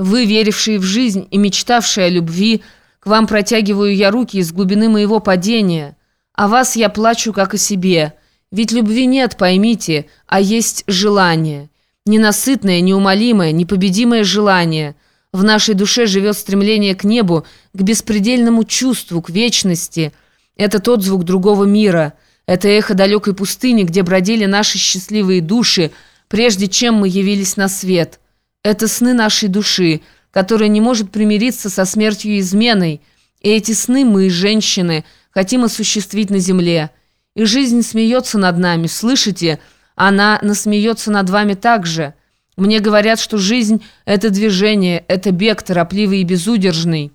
Вы, верившие в жизнь и мечтавшие о любви, к вам протягиваю я руки из глубины моего падения. О вас я плачу, как о себе. Ведь любви нет, поймите, а есть желание. Ненасытное, неумолимое, непобедимое желание. В нашей душе живет стремление к небу, к беспредельному чувству, к вечности. Это тот звук другого мира. Это эхо далекой пустыни, где бродили наши счастливые души, прежде чем мы явились на свет». Это сны нашей души, которая не может примириться со смертью и изменой. И эти сны мы, женщины, хотим осуществить на земле. И жизнь смеется над нами, слышите? Она насмеется над вами также. Мне говорят, что жизнь – это движение, это бег, торопливый и безудержный.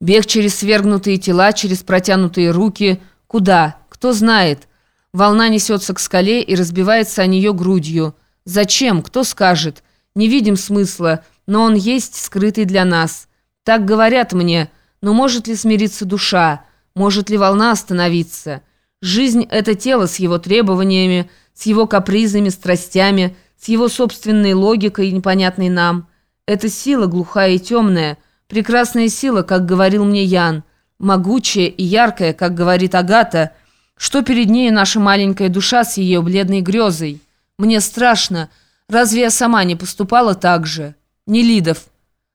Бег через свергнутые тела, через протянутые руки. Куда? Кто знает? Волна несется к скале и разбивается о нее грудью. Зачем? Кто скажет? Не видим смысла, но он есть скрытый для нас. Так говорят мне, но может ли смириться душа? Может ли волна остановиться? Жизнь – это тело с его требованиями, с его капризами, страстями, с его собственной логикой, непонятной нам. Это сила глухая и темная, прекрасная сила, как говорил мне Ян, могучая и яркая, как говорит Агата, что перед ней наша маленькая душа с ее бледной грезой. Мне страшно – Разве я сама не поступала так же? Нелидов.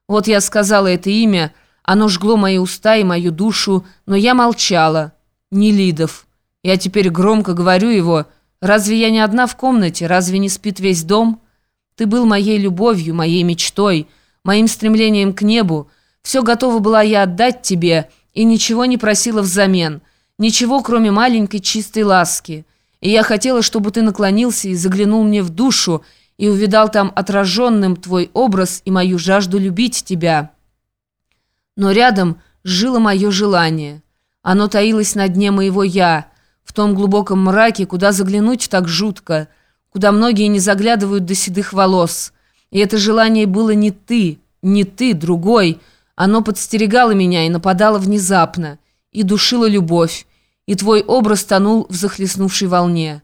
Вот я сказала это имя, оно жгло мои уста и мою душу, но я молчала. Нелидов. Я теперь громко говорю его. Разве я не одна в комнате? Разве не спит весь дом? Ты был моей любовью, моей мечтой, моим стремлением к небу. Все готова была я отдать тебе и ничего не просила взамен. Ничего, кроме маленькой чистой ласки. И я хотела, чтобы ты наклонился и заглянул мне в душу, и увидал там отраженным твой образ и мою жажду любить тебя. Но рядом жило мое желание. Оно таилось на дне моего «я», в том глубоком мраке, куда заглянуть так жутко, куда многие не заглядывают до седых волос. И это желание было не ты, не ты, другой. Оно подстерегало меня и нападало внезапно, и душило любовь, и твой образ тонул в захлестнувшей волне.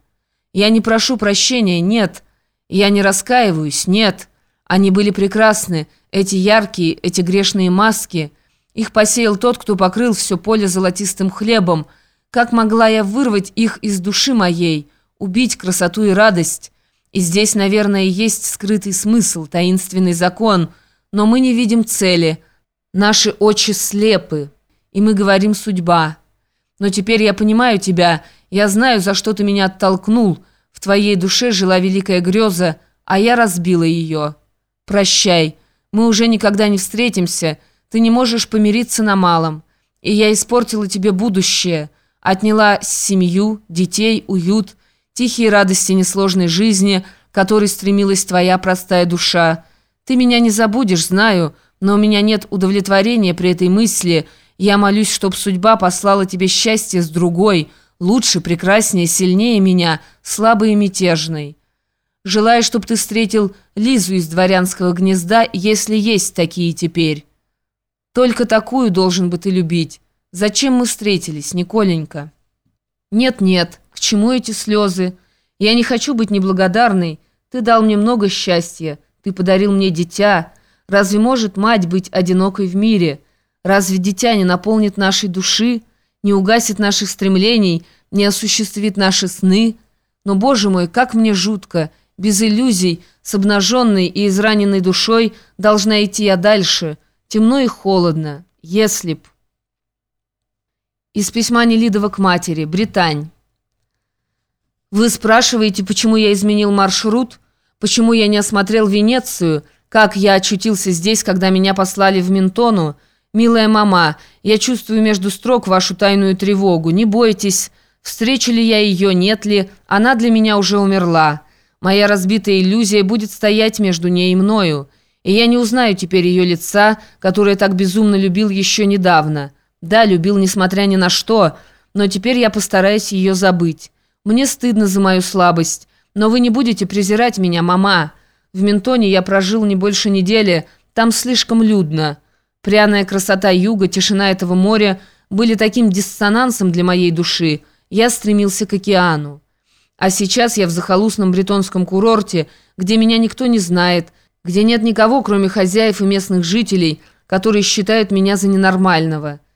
Я не прошу прощения, нет, я не раскаиваюсь, нет. Они были прекрасны, эти яркие, эти грешные маски. Их посеял тот, кто покрыл все поле золотистым хлебом. Как могла я вырвать их из души моей, убить красоту и радость? И здесь, наверное, есть скрытый смысл, таинственный закон. Но мы не видим цели. Наши очи слепы, и мы говорим «судьба». Но теперь я понимаю тебя, я знаю, за что ты меня оттолкнул, в твоей душе жила великая греза, а я разбила ее. Прощай, мы уже никогда не встретимся, ты не можешь помириться на малом. И я испортила тебе будущее, отняла семью, детей, уют, тихие радости несложной жизни, к которой стремилась твоя простая душа. Ты меня не забудешь, знаю, но у меня нет удовлетворения при этой мысли. Я молюсь, чтоб судьба послала тебе счастье с другой, лучше, прекраснее, сильнее меня, слабый и мятежный. Желаю, чтобы ты встретил Лизу из дворянского гнезда, если есть такие теперь. Только такую должен бы ты любить. Зачем мы встретились, Николенька? Нет-нет, к чему эти слезы? Я не хочу быть неблагодарной. Ты дал мне много счастья, ты подарил мне дитя. Разве может мать быть одинокой в мире? Разве дитя не наполнит нашей души?» Не угасит наших стремлений, не осуществит наши сны. Но, Боже мой, как мне жутко, без иллюзий, с обнаженной и израненной душой должна идти я дальше. Темно и холодно, если б... Из письма Нелидова к матери, Британь. Вы спрашиваете, почему я изменил маршрут, почему я не осмотрел Венецию, как я очутился здесь, когда меня послали в Ментону, «Милая мама, я чувствую между строк вашу тайную тревогу. Не бойтесь, встречу ли я ее, нет ли, она для меня уже умерла. Моя разбитая иллюзия будет стоять между ней и мною, и я не узнаю теперь ее лица, которое так безумно любил еще недавно. Да, любил, несмотря ни на что, но теперь я постараюсь ее забыть. Мне стыдно за мою слабость, но вы не будете презирать меня, мама. В Ментоне я прожил не больше недели, там слишком людно». Пряная красота юга, тишина этого моря были таким диссонансом для моей души. Я стремился к океану. А сейчас я в захолустном бретонском курорте, где меня никто не знает, где нет никого, кроме хозяев и местных жителей, которые считают меня за ненормального.